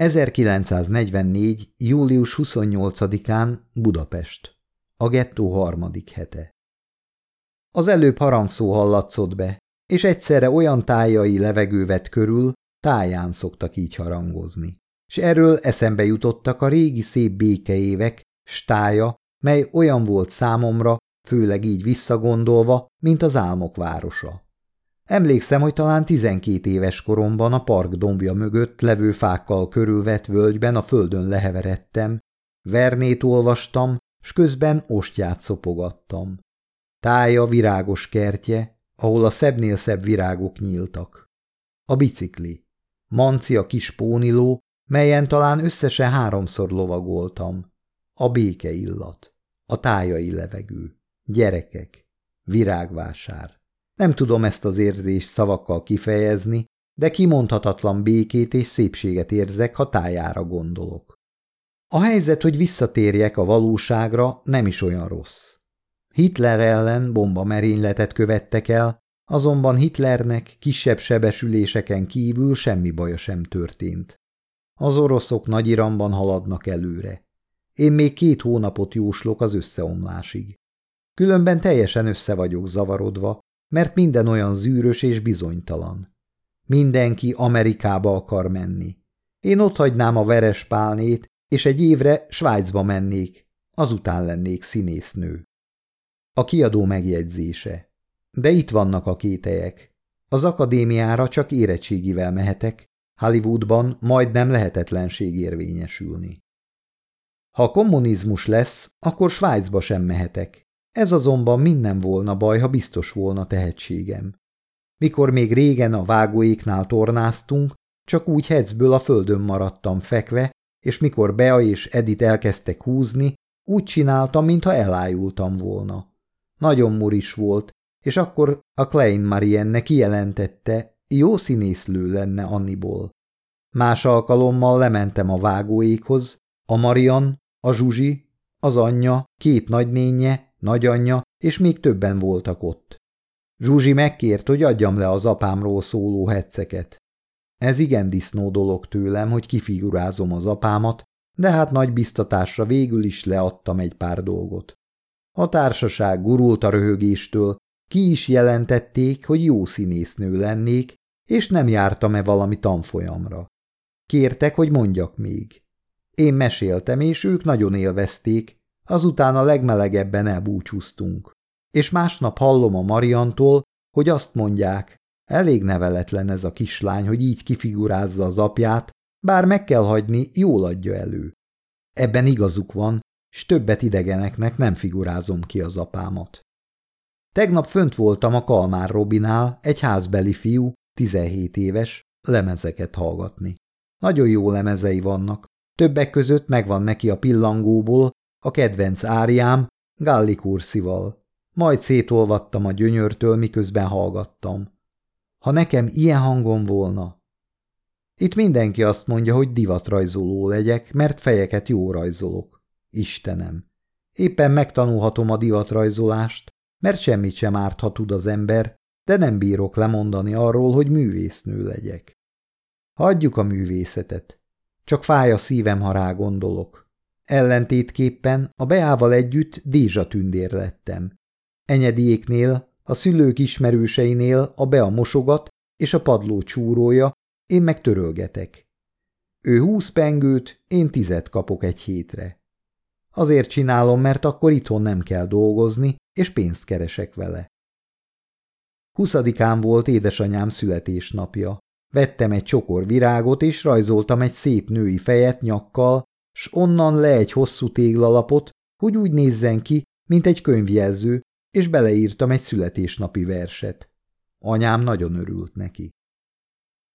1944. július 28-án Budapest. A gettó harmadik hete. Az előbb harangszó hallatszott be, és egyszerre olyan tájai levegő vett körül, táján szoktak így harangozni. És erről eszembe jutottak a régi szép békeévek, stája, mely olyan volt számomra, főleg így visszagondolva, mint az álmok városa. Emlékszem, hogy talán tizenkét éves koromban a park dombja mögött levő fákkal körülvett völgyben a földön leheveredtem, vernét olvastam, s közben ostját szopogattam. Tája virágos kertje, ahol a szebbnél szebb virágok nyíltak. A bicikli. Manci a kis póniló, melyen talán összesen háromszor lovagoltam. A béke illat. A tájai levegő. Gyerekek. Virágvásár. Nem tudom ezt az érzést szavakkal kifejezni, de kimondhatatlan békét és szépséget érzek, ha tájára gondolok. A helyzet, hogy visszatérjek a valóságra, nem is olyan rossz. Hitler ellen bombamerényletet követtek el, azonban Hitlernek kisebb sebesüléseken kívül semmi baja sem történt. Az oroszok nagy iramban haladnak előre. Én még két hónapot jóslok az összeomlásig. Különben teljesen össze vagyok zavarodva, mert minden olyan zűrös és bizonytalan. Mindenki Amerikába akar menni. Én ott hagynám a veres pálnét, és egy évre Svájcba mennék, azután lennék színésznő. A kiadó megjegyzése. De itt vannak a kételyek. Az akadémiára csak érettségivel mehetek, Hollywoodban majdnem lehetetlenség érvényesülni. Ha kommunizmus lesz, akkor Svájcba sem mehetek. Ez azonban minden volna baj, ha biztos volna tehetségem. Mikor még régen a vágóéknál tornáztunk, csak úgy hecből a földön maradtam fekve, és mikor Bea és Edith elkezdtek húzni, úgy csináltam, mintha elájultam volna. Nagyon muris volt, és akkor a Klein Marienne kijelentette, jó színészlő lenne Anniból. Más alkalommal lementem a vágóékhoz, a Marian, a Zsuzsi, az anyja, két nagynénye nagyanyja, és még többen voltak ott. Zsuzsi megkért, hogy adjam le az apámról szóló hetszeket. Ez igen disznó dolog tőlem, hogy kifigurázom az apámat, de hát nagy biztatásra végül is leadtam egy pár dolgot. A társaság gurult a röhögéstől, ki is jelentették, hogy jó színésznő lennék, és nem jártam-e valami tanfolyamra. Kértek, hogy mondjak még. Én meséltem, és ők nagyon élvezték, Azután a legmelegebben elbúcsúztunk. És másnap hallom a Mariantól, hogy azt mondják, elég neveletlen ez a kislány, hogy így kifigurázza az apját, bár meg kell hagyni, jól adja elő. Ebben igazuk van, s többet idegeneknek nem figurázom ki az apámat. Tegnap fönt voltam a Kalmár Robinál, egy házbeli fiú, 17 éves, lemezeket hallgatni. Nagyon jó lemezei vannak, többek között megvan neki a pillangóból a kedvenc áriám Gallikursival. Majd szétolvattam a gyönyörtől, miközben hallgattam. Ha nekem ilyen hangom volna... Itt mindenki azt mondja, hogy divatrajzoló legyek, mert fejeket jó rajzolok. Istenem! Éppen megtanulhatom a divatrajzolást, mert semmit sem árt, ha tud az ember, de nem bírok lemondani arról, hogy művésznő legyek. Hagyjuk a művészetet. Csak fáj a szívem, ha rá gondolok. Ellentétképpen a Beával együtt Dézsa tündér lettem. Enyediéknél, a szülők ismerőseinél a Bea mosogat és a padló csúrója, én meg törölgetek. Ő húsz pengőt, én tizet kapok egy hétre. Azért csinálom, mert akkor itthon nem kell dolgozni, és pénzt keresek vele. Huszadikán volt édesanyám születésnapja. Vettem egy csokor virágot, és rajzoltam egy szép női fejet nyakkal, s onnan le egy hosszú téglalapot, hogy úgy nézzen ki, mint egy könyvjelző, és beleírtam egy születésnapi verset. Anyám nagyon örült neki.